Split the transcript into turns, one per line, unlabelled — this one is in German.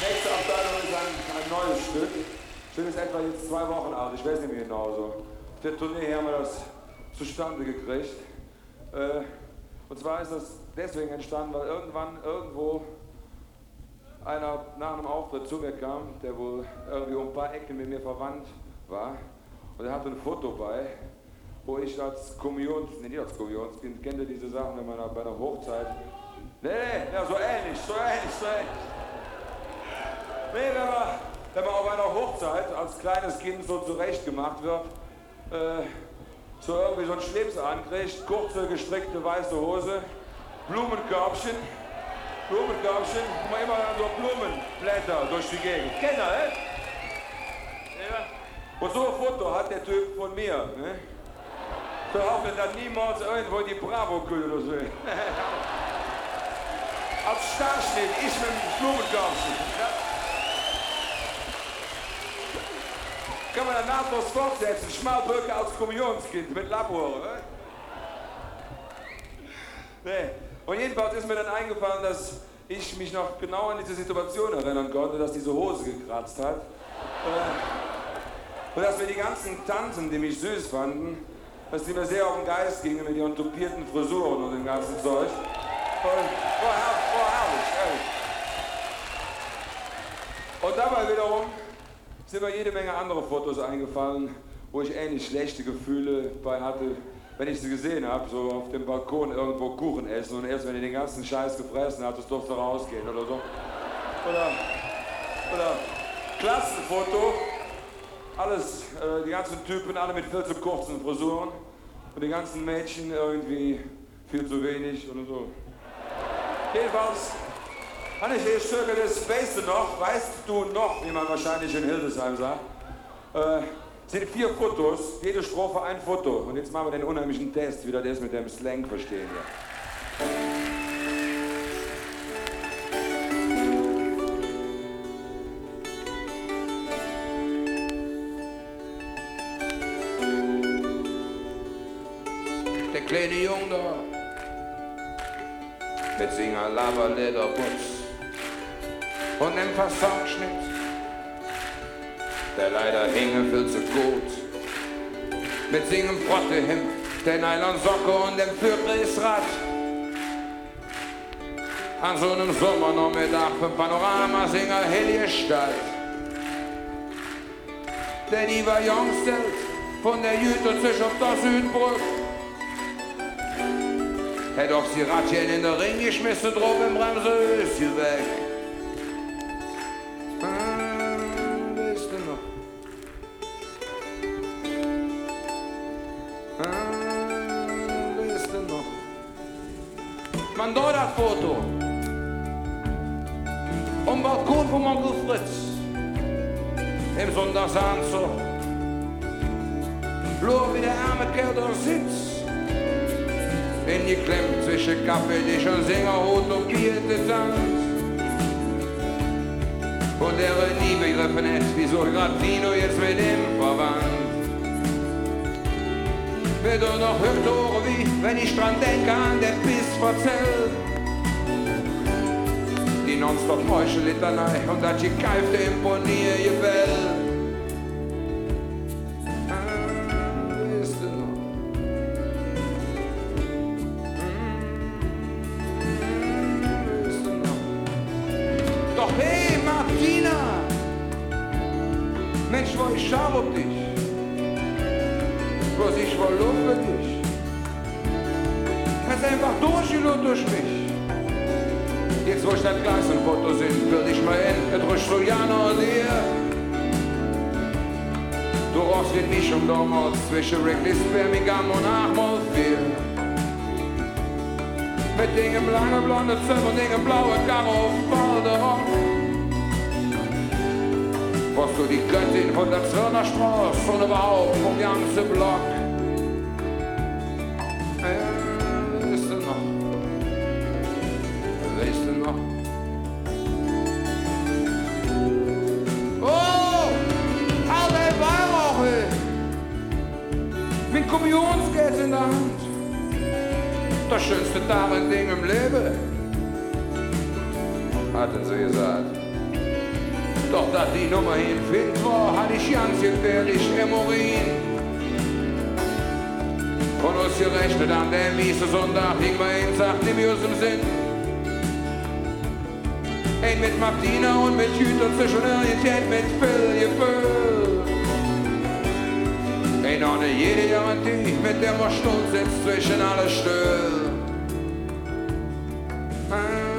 Veranstaltung ist ein, ein neues Stück. Stück ist etwa jetzt zwei Wochen alt, ich weiß nicht mehr genau so. Auf der Tournee haben wir das zustande gekriegt. Äh, und zwar ist das deswegen entstanden, weil irgendwann irgendwo einer nach einem Auftritt zu mir kam, der wohl irgendwie um ein paar Ecken mit mir verwandt war. Und er hatte ein Foto bei, wo ich als Kommunions, nee, nicht als Kommunionskind, kennt ihr diese Sachen, wenn man bei einer Hochzeit, nee, nee, ja, so ähnlich, so ähnlich, so ähnlich. Nee, wenn man, auf einer Hochzeit als kleines Kind so zurechtgemacht wird, äh, so irgendwie so ein Schlips ankriegt, kurze gestrickte weiße Hose, Blumenkörbchen, Blumenkörbchen, immer immer so Blumenblätter durch die Gegend. Kennt ihr, ne? Ja. Und so ein Foto hat der Typ von mir. Ne? So hoffen, dass niemals irgendwo die Bravo-Kühe oder so. Als Starschnitt, ich mit dem Blumenkörbchen. Kann man danach noch fortsetzen, Schmalbrücke als Kommunionskind mit Labor. Ne? Nee. Und jedenfalls ist mir dann eingefallen, dass ich mich noch genau an diese Situation erinnern konnte, dass diese Hose gekratzt hat. Und dass wir die ganzen Tanten, die mich süß fanden, dass die mir sehr auf den Geist gingen mit ihren tupierten Frisuren und dem ganzen Zeug. Und war, her war herrlich, herrlich. Und dabei wiederum sind mir jede Menge andere Fotos eingefallen, wo ich ähnlich schlechte Gefühle bei hatte, wenn ich sie gesehen habe, so auf dem Balkon irgendwo Kuchen essen und erst wenn ich den ganzen Scheiß gefressen das durfte rausgehen oder so. Oder, oder Klassenfoto, alles, äh, die ganzen Typen, alle mit viel zu kurzen Frisuren und die ganzen Mädchen irgendwie viel zu wenig oder so. Jedenfalls, Hannes, ich circa das weißt du noch, weißt du noch, wie man wahrscheinlich in Hildesheim sagt. Äh, sind vier Fotos, jede Strophe ein Foto. Und jetzt machen wir den unheimlichen Test, wie das mit dem Slang verstehen hier. Der kleine Junge da mit seiner Lava-Lederputz und dem Fassonschnitt der leider hinge viel zu gut. Mit singen Frottehemd, der Nylonsocke und dem Fürgrisrad. An so einem Sommernachmittag für Panorama singer Helgestalt. Der die war Jungstelt von der Jüte sich auf der Südbrück. Hätt auf sie Radchen in der Ring geschmissen, drauf im Bremse ist sie weg. Man da das Foto? Am Balkon vom Onkel Fritz. Im Sonntagsanzug. Blau wie der arme Kerl da sitzt. In die Klemm zwischen Kaffee, die schon Singerhut und Bierte tanzt. Und der nie begriffen hat, wieso grad Nino jetzt mit ihm verwandt. Wird er noch hört wie, wenn ich dran denke an den Biss verzählt. Die nonstop Meuschel-Litanei und dat die Keifte imponier je Welt. Doch hey Martina, Mensch, wo ich schau auf dich was ich verloren für dich. Einfach durchgelot durch mich. Jetzt, wo ich das Glas im Foto sind, will ich mal hin, gedrückt Juliana und ihr. Du rochst wie mich um damals zwischen Wrigley's, Birmingham und Achmal 4. Mit dingen lange blonde Zimmer und dingen blaue Karre auf Balderock. Warst du die Göttin von der Zirner Straße und überhaupt vom ganzen Block. Der Hand. Das schönste Ding im Leben. Hatten sie gesagt. Doch da die Nummer hinfindet war, hatte ich ganz gefährlich Hämorrhoiden. Und uns gerechnet an dem miese Sonntag, ein Tag nicht mehr aus dem Sinn. Ein mit Martina und mit Jüter zwischen Realität mit Phil gefüllt. Nein, noch nicht jede Garantie, mit der man Sturz setzt zwischen alle Stirn. Ah.